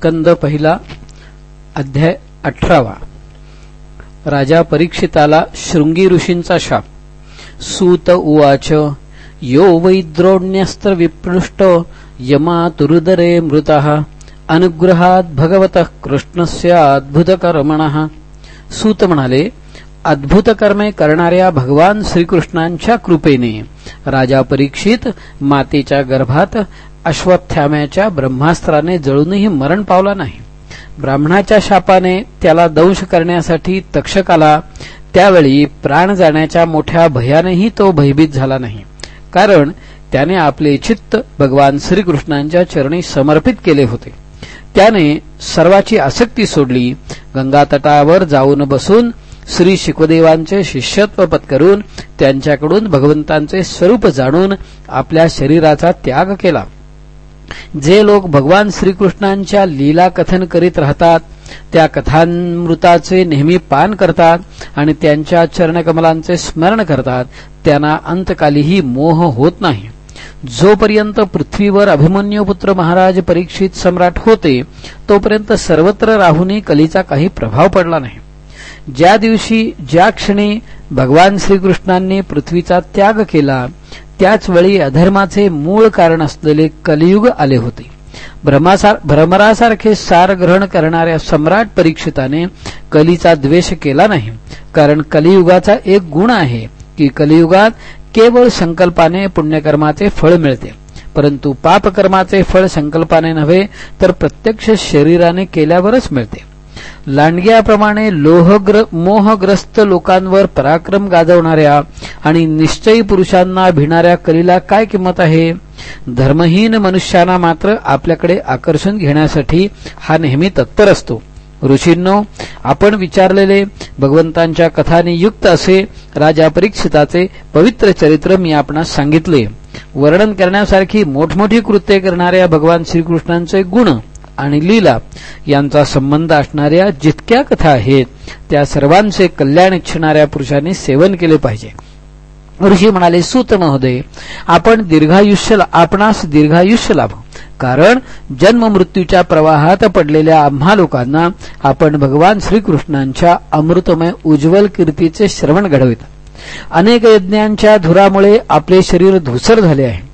स्कंद पहिला अध्याय अठरावा. राजा परीक्षिताला शृंगी ऋषींचा शाप. सूत उवाच यो वैद्रोण्यस्त्र विपृष्ट यमातुरुदरे मृत अनुग्रहात भगवत कृष्णस्य अद्भुतकर्मण सूत म्हणाले अद्भुत कर्मे करणाऱ्या भगवान श्रीकृष्णांच्या कृपेने राजा परीक्षित मातेच्या गर्भात अश्वत्थाम्याच्या ब्रह्मास्त्राने जळूनही मरण पावला नाही. ब्राह्मणाच्या शापाने त्याला दंश करण्यासाठी तक्षक आला त्यावेळी प्राण जाण्याच्या मोठ्या भयानेही तो भयभीत झाला नाही. कारण त्याने आपले चित्त भगवान श्रीकृष्णांच्या चरणी समर्पित केले होते. त्याने सर्वाची आसक्ती सोडली गंगा तटावर जाऊन बसून श्री शिकदेवांचे शिष्यत्व पत्करून त्यांच्याकडून भगवंतांचे स्वरूप जाणून आपल्या शरीराचा त्याग केला. जे लोक भगवान श्रीकृष्णांच्या लीला कथन करीत राहतात त्या कथामृताचे नेहमी पान करतात आणि त्यांच्या चरणकमलांचे स्मरण करतात त्यांना अंतकालीही मोह होत नाही. जोपर्यंत पृथ्वीवर अभिमन्युपुत्र महाराज परीक्षित सम्राट होते तोपर्यंत सर्वत्र राहूनही कलीचा काही प्रभाव पडला नाही. ज्या दिवशी ज्या क्षणी भगवान श्रीकृष्णांनी पृथ्वीचा त्याग केला त्याच वेळी अधर्माचे मूळ कारण असलेले कलियुग आले होते. भ्रमरासारखे सार ग्रहण करणाऱ्या सम्राट परीक्षिताने कलीचा द्वेष केला नाही. कारण कलियुगाचा एक गुण आहे की कलियुगात केवळ संकल्पाने पुण्यकर्माचे फळ मिळते. परंतु पापकर्माचे फळ संकल्पाने नव्हे तर प्रत्यक्ष शरीराने केल्यावरच मिळते. लांडग्याप्रमाणे लोहग्र मोहग्रस्त लोकांवर पराक्रम गाजवणाऱ्या आणि निश्चयी पुरुषांना भिणाऱ्या कलीला काय किंमत आहे? धर्महीन मनुष्याना मात्र आपल्याकडे आकर्षण घेण्यासाठी हा नेहमी तत्पर असतो. ऋषींनो आपण विचारलेले भगवंतांच्या कथाने युक्त असे राजा परीक्षिताचे पवित्र चरित्र मी आपणास सांगितले. वर्णन करण्यासारखी मोठमोठी कृत्ये करणाऱ्या भगवान श्रीकृष्णांचे गुण आणि लीला यांचा संबंध असणाऱ्या जितक्या कथा आहेत त्या सर्वांचे कल्याण इच्छिणाऱ्या पुरुषांनी सेवन केले पाहिजे. ऋषी म्हणाले सूत महोदय आपण दीर्घायुष्य आपणास दीर्घायुष्य लाभ. कारण जन्म मृत्यूच्या प्रवाहात पडलेल्या आम्हा लोकांना आपण भगवान श्रीकृष्णांच्या अमृतमय उज्ज्वल कीर्तीचे श्रवण घडवित. अनेक यज्ञांच्या धुरामुळे आपले शरीर धुसर झाले आहे.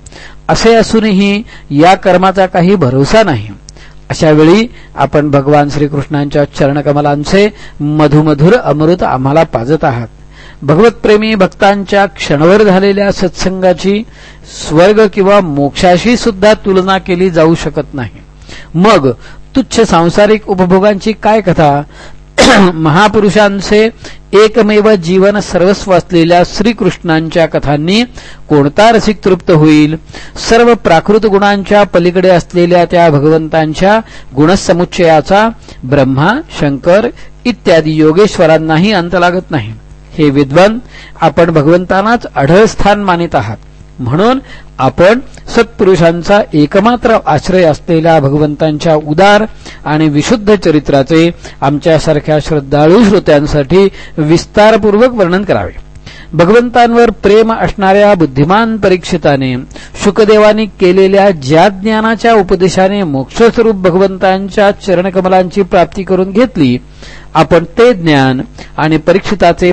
असे असूनही या कर्माचा काही भरोसा नाही. अशावेळी आपण भगवान श्रीकृष्णांच्या चरणकमलांचे मधुमधुर अमृत आम्हाला पाजत आहात. भगवतप्रेमी भक्तांच्या क्षणवर झालेल्या सत्संगाची स्वर्ग किंवा मोक्षाशी सुद्धा तुलना केली जाऊ शकत नाही. मग तुच्छ सांसारिक उपभोगांची काय कथा? महापुरुषांचे एकमेव जीवन सर्वस्व असलेल्या श्रीकृष्णांच्या कथांनी कोणता रसिक तृप्त होईल? सर्व प्राकृत गुणांच्या पलीकडे असलेल्या त्या भगवंतांच्या गुणसमुच्चयाचा ब्रह्मा शंकर इत्यादी योगेश्वरांनाही अंत लागत नाही. हे विद्वान आपण भगवंतांनाच अढळ स्थान मानित आहात. म्हणून आपण सत्पुरुषांचा एकमात्र आश्रय असलेल्या भगवंतांच्या उदार आणि विशुद्ध चरित्राचे आमच्यासारख्या श्रद्धाळू श्रोत्यांसाठी विस्तारपूर्वक वर्णन करावे. भगवंतांवर प्रेम असणाऱ्या बुद्धिमान परीक्षिताने शुकदेवानी केलेल्या ज्या ज्ञानाच्या उपदेशाने मोक्षस्वरूप भगवंतांच्या चरणकमलांची प्राप्ती करून घेतली आपण ते ज्ञान आणि परीक्षिताचे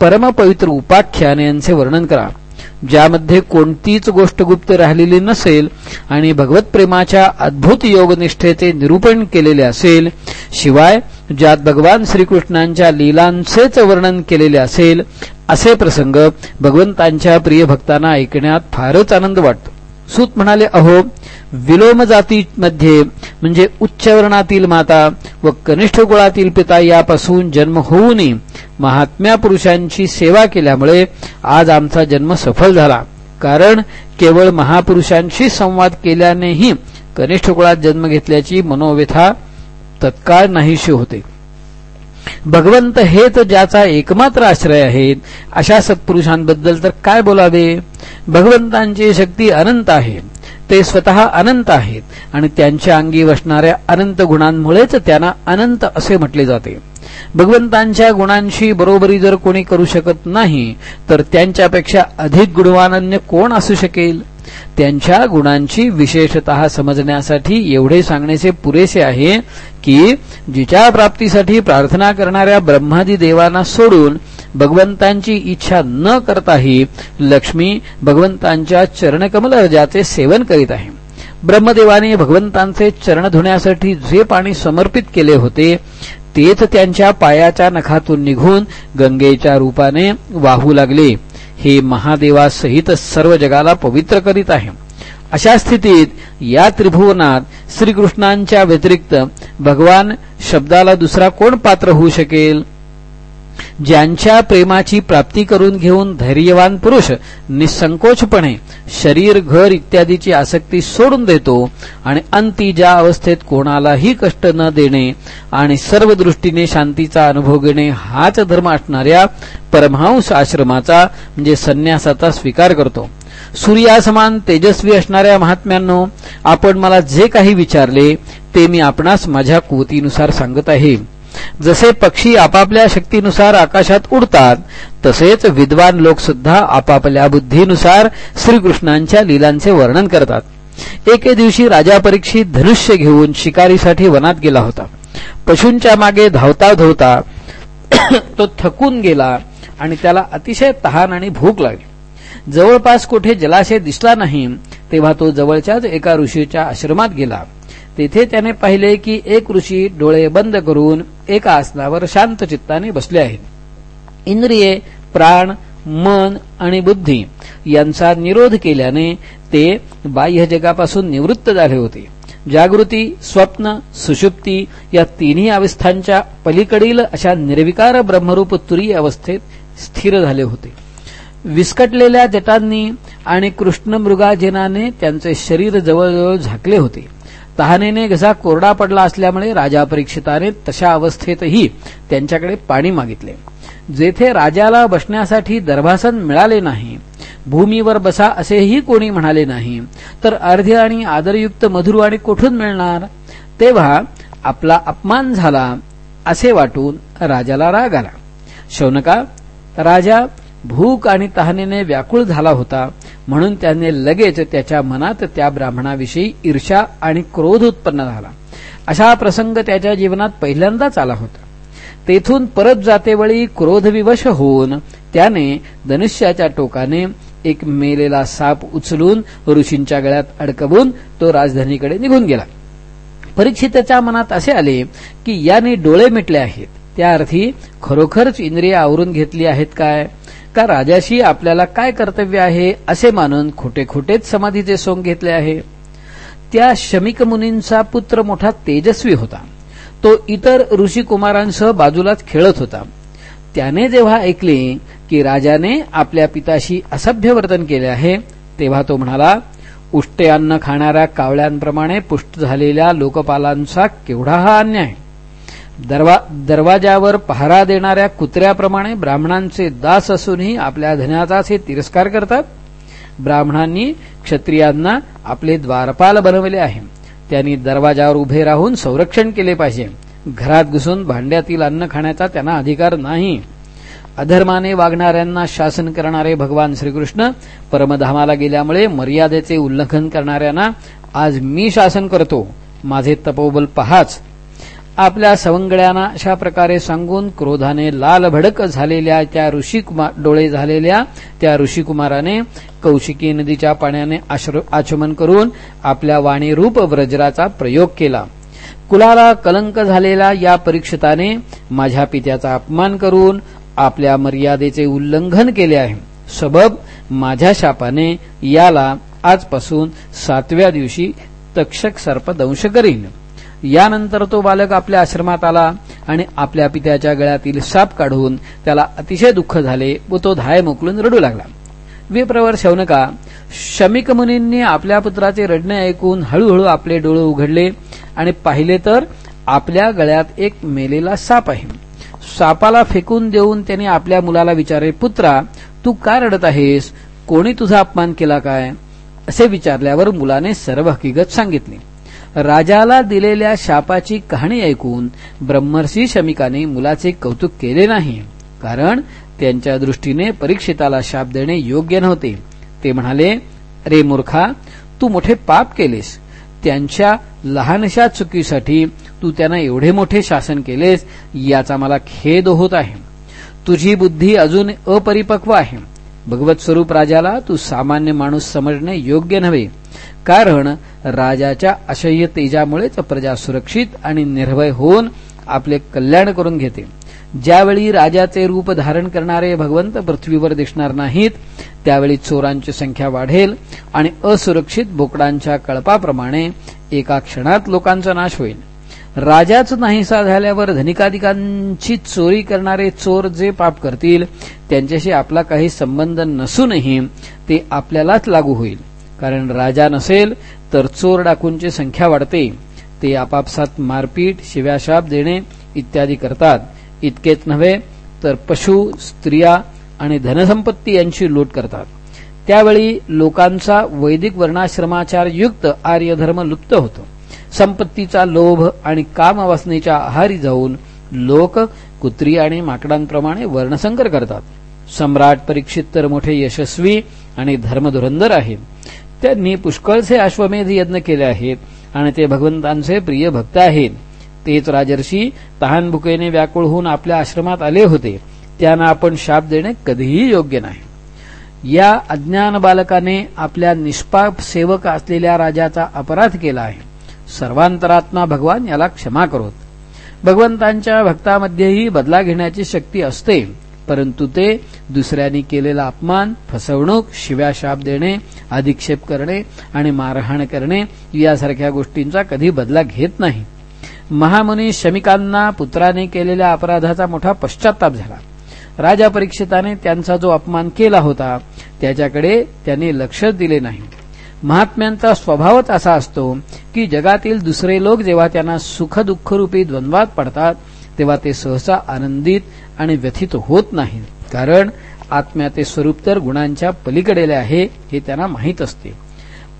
परमपवित्र उपाख्यान यांचे वर्णन करा. ज्यामध्ये कोणतीच गोष्ट गुप्त राहिलेली नसेल आणि भगवत प्रेमाच्या अद्भुत योगनिष्ठेचे निरूपण केलेले असेल शिवाय ज्यात भगवान श्रीकृष्णांच्या लीलांचेच वर्णन केलेले असेल असे प्रसंग भगवंतांच्या प्रिय भक्तांना ऐकण्यात फारच आनंद वाटतो. सूत म्हणाले अहो विलोम जातीमध्ये म्हणजे उच्च वर्णातील माता व कनिष्ठ कुळातील पिता यापासून जन्म होऊनही महात्म्या पुरुषांची सेवा केल्यामुळे आज आमचा जन्म सफल झाला. कारण केवळ महापुरुषांशी संवाद केल्यानेही कनिष्ठ कुळात जन्म घेतल्याची मनोव्यथा तत्काळ नाहीशी होते. भगवंत हेच ज्याचा एकमात्र आश्रय आहेत अशा सत्पुरुषांबद्दल तर काय बोलावे? भगवंतांची शक्ती अनंत आहे. ते स्वतः अनंत आहेत आणि त्यांच्या अंगी वसणाऱ्या अनंत गुणांमुळेच त्यांना अनंत असे म्हटले जाते. भगवंतांच्या गुणांशी बरोबरी जर कोणी करू शकत नाही तर त्यांच्यापेक्षा अधिक गुणवानन्य कोण असू शकेल? त्यांच्या गुणांची विशेषत समजण्यासाठी एवढे सांगण्याचे पुरेसे आहे की जिच्या प्राप्तीसाठी प्रार्थना करणाऱ्या ब्रह्मादी देवांना सोडून भगवंतांची इच्छा न करताही लक्ष्मी भगवंतांच्या चरणकमल रजाचे सेवन करीत आहे. ब्रह्मदेवाने भगवंतांचे चरण धुण्यासाठी जे पाणी समर्पित केले होते तेच त्यांच्या पायाच्या नखातून निघून गंगेच्या रूपाने वाहू लागले. हे महादेवासहित सर्व जगाला पवित्र करीत आहे. अशा स्थितीत या त्रिभुवनात श्रीकृष्णांच्या व्यतिरिक्त भगवान शब्दाला दुसरा कोण पात्र होऊ शकेल? ज्यांच्या प्रेमाची प्राप्ती करून घेऊन धैर्यवान पुरुष निसंकोचपणे शरीर घर इत्यादीची आसक्ती सोडून देतो आणि अंती ज्या अवस्थेत कोणालाही कष्ट न देणे आणि सर्व दृष्टीने शांतीचा अनुभव घेणे हाच धर्म असणाऱ्या परमहंस आश्रमाचा म्हणजे संन्यासाचा स्वीकार करतो. सूर्यासमान तेजस्वी असणाऱ्या महात्म्यांनो आपण मला जे काही विचारले ते मी आपणास माझ्या कुवतीनुसार सांगत आहे. जसे पक्षी आपापल्या शक्तीनुसार आकाशात उडतात तसेच विद्वान लोक सुद्धा आपापल्या बुद्धीनुसार श्रीकृष्णांच्या लीलांचे वर्णन करतात. एके दिवशी राजा परीक्षित धनुष्य घेऊन शिकारीसाठी वनात गेला होता. पशूंच्या मागे धावता धावता तो थकून गेला आणि त्याला अतिशय तहान आणि भूक लागली. जवळपास कुठे जलाशय दिसला नाही तेव्हा तो जवळच्याच एका ऋषीच्या आश्रमात गेला. तेथे त्याने पाहिले की एक ऋषी डोळे बंद करून एका आसनावर शांत चित्ताने बसले आहेत. इंद्रिये प्राण मन आणि बुद्धी यांचा निरोध केल्याने ते बाह्य जगापासून निवृत्त झाले होते. जागृती स्वप्न सुषुप्ती या तिन्ही अवस्थांच्या पलीकडील अशा निर्विकार ब्रह्मरूप तुरी अवस्थेत स्थिर झाले होते. विस्कटलेल्या जटांनी आणि कृष्णमृगाजनाने त्यांचे शरीर जवळजवळ झाकले होते. तहानेने घसा कोरडा पडला असल्यामुळे राजा परीक्षिताने तशा अवस्थेतही त्यांच्याकडे पाणी मागितले. जेथे राजाला बसण्यासाठी दरभासन मिळाले नाही भूमीवर बसा असेही कोणी म्हणाले नाही तर अर्ध्य आणि आदरयुक्त मधुरवाणी कोठून मिळणार? तेव्हा आपला अपमान झाला असे वाटून राजाला राग आला. शौनका राजा भूक आणि तहानेने व्याकुळ झाला होता. म्हणून त्याने लगेच त्याच्या मनात त्या ब्राह्मणाविषयी ईर्षा आणि क्रोध उत्पन्न झाला. अशा प्रसंग त्याच्या जीवनात पहिल्यांदाच आला होता. तेथून परत जातेवेळी क्रोधविवश होऊन त्याने धनुष्याच्या टोकाने एक मेलेला साप उचलून ऋषींच्या गळ्यात अडकवून तो राजधानीकडे निघून गेला. परीक्षितच्या मनात असे आले की याने डोळे मिटले आहेत. त्या अर्थी खरोखरच इंद्रिय आवरून घेतली आहेत काय? का राजाशी आपल्याला काय कर्तव्य आहे असे मानून खोटे खोटेच समाधीचे सोंग घेतले आहे? त्या शमिक मुनींचा पुत्र मोठा तेजस्वी होता. तो इतर ऋषिकुमारांसह बाजूलाच खेळत होता. त्याने जेव्हा ऐकले की राजाने आपल्या पिताशी असभ्य वर्तन केले आहे तेव्हा तो म्हणाला उष्टे अन्न खाणाऱ्या कावळ्यांप्रमाणे पुष्ट झालेल्या लोकपालांचा केवढा हा अन्याय! दरवा दरवाजावर पहारा देणाऱ्या कुत्र्याप्रमाणे ब्राह्मणांचे दास असूनही आपल्या धनाचाच हे तिरस्कार करतात. ब्राह्मणांनी क्षत्रियांना आपले द्वारपाल बनवले आहे. त्यांनी दरवाजावर उभे राहून संरक्षण केले पाहिजे. घरात घुसून भांड्यातील अन्न खाण्याचा त्यांना अधिकार नाही. अधर्माने वागणाऱ्यांना शासन करणारे भगवान श्रीकृष्ण परमधामाला गेल्यामुळे मर्यादेचे उल्लंघन करणाऱ्यांना आज मी शासन करतो. माझे तपोबल पहाच. आपल्या सवंगड्यांना अशा प्रकारे सांगून क्रोधाने लाल भडक झालेल्या त्या ऋषिकुमार डोळे झालेल्या त्या ऋषिकुमाराने कौशिकी नदीच्या पाण्याने आचमन करून आपल्या वाणीरूप व्रजराचा प्रयोग केला. कुलाला कलंक झालेला या परीक्षिताने माझ्या पित्याचा अपमान करून आपल्या मर्यादेचे उल्लंघन केले आहे. सबब माझ्या शापाने याला आजपासून सातव्या दिवशी तक्षक सर्प दंश करीन. यानंतर तो बालक आपल्या आश्रमात आला आणि आपल्या पित्याच्या गळ्यातील साप काढून त्याला अतिशय दुःख झाले व तो धाय मोकलून रडू लागला. विप्रवर शौनका शमिक मुनींनी आपल्या पुत्राचे रडणे ऐकून हळूहळू आपले डोळे उघडले आणि पाहिले तर आपल्या गळ्यात एक मेलेला साप आहे. सापाला फेकून देऊन त्याने आपल्या मुलाला विचारले पुत्रा तू का रडत आहेस? कोणी तुझा अपमान केला काय? असे विचारल्यावर मुलाने सर्व हकीकत सांगितली. राजाला दिलेल्या शापाची कहाणी ऐकून ब्रह्मर्षी शमिकाने मुलाचे कौतुक केले नाही. कारण त्यांच्या दृष्टीने परीक्षिताला शाप देणे योग्य नव्हते. ते म्हणाले रे मूर्खा तू मोठे पाप केलेस. त्यांच्या लहानशा चुकीसाठी तू त्यांना एवढे मोठे शासन केलेस याचा मला खेद होत आहे. तुझी बुद्धी अजून अपरिपक्व आहे. भगवत स्वरूप राजाला तू सामान्य माणूस समजणे योग्य नव्हे. कारण राजाच्या अशय्य तेजामुळेच प्रजा सुरक्षित आणि निर्भय होऊन आपले कल्याण करून घेते. ज्यावेळी राजाचे रूप धारण करणारे भगवंत पृथ्वीवर दिसणार नाहीत त्यावेळी चोरांची संख्या वाढेल आणि असुरक्षित बोकडांच्या कळपाप्रमाणे एका क्षणात लोकांचा नाश होईल. राजाच नाहीसा झाल्यावर धनिकाधिकांची चोरी करणारे चोर जे पाप करतील त्यांच्याशी आपला काही संबंध नसूनही ते आपल्यालाच लागू होईल. कारण राजा नसेल तर चोर डाकूंची संख्या वाढते. ते आपापसात मारपीट शिव्याशाप देणे इत्यादी करतात. इतकेच नव्हे तर पशु स्त्रिया आणि धनसंपत्ती यांची लूट करतात. त्यावेळी लोकांचा वैदिक वर्णाश्रमाचार युक्त आर्यधर्म लुप्त होतो. संपत्तीचा लोभ आणि कामवासनेच्या आहारी जाऊन लोक कुत्री आणि माकडांप्रमाणे वर्णसंकर करतात. सम्राट परीक्षित तर मोठे यशस्वी आणि धर्मधुरंदर आहे. त्यांनी पुष्कळचे अश्वमेध यज्ञ केले आहेत आणि ते भगवंतांचे प्रिय भक्त आहेत. तेच राजर्षी तहानभुकेने व्याकुळ होऊन आपल्या आश्रमात आले होते. त्यांना आपण शाप देणे कधीही योग्य नाही. या अज्ञान बालकाने आपल्या निष्पाप सेवक असलेल्या राजाचा अपराध केला आहे. सर्वांतरात्मा भगवान याला क्षमा करोत. भगवंतांच्या भक्तामध्येही बदला घेण्याची शक्ती असते. परंतु ते दुसऱ्यांनी केलेला अपमान फसवणूक शिव्या शाप देणे अधिक्षेप करणे आणि मारहाण करणे यासारख्या गोष्टींचा कधी बदला घेत नाही. महामुनी शमिकांना पुत्राने केलेल्या अपराधाचा मोठा पश्चाताप झाला. राजा परीक्षिताने त्यांचा जो अपमान केला होता त्याच्याकडे त्यांनी लक्ष दिले नाही. महात्म्यांचा स्वभावच असा असतो की जगातील दुसरे लोक जेव्हा त्यांना सुखदुःखरूपी द्वंद्वात पडतात तेव्हा ते सहसा आनंदित आणि व्यथित होत नाही. कारण आत्म्याचे स्वरूप तर गुणांच्या पलीकडेले आहे हे त्यांना माहीत असते.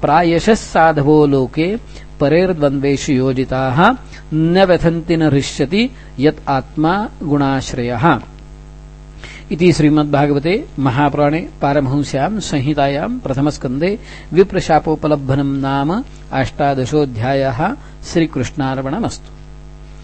प्रायशः साधवो लोके परेर्द्वंद्वेषु योजिता न व्यथन्ति न हृष्यति यत आत्मा गुणाश्रय. इति श्रीमद्भागवते महापुराणे पारमहंस्यां संहितायां प्रथमस्कन्धे विप्रशापोपलब्धनं नाम अष्टादशोऽध्यायः श्रीकृष्णार्पणमस्तु.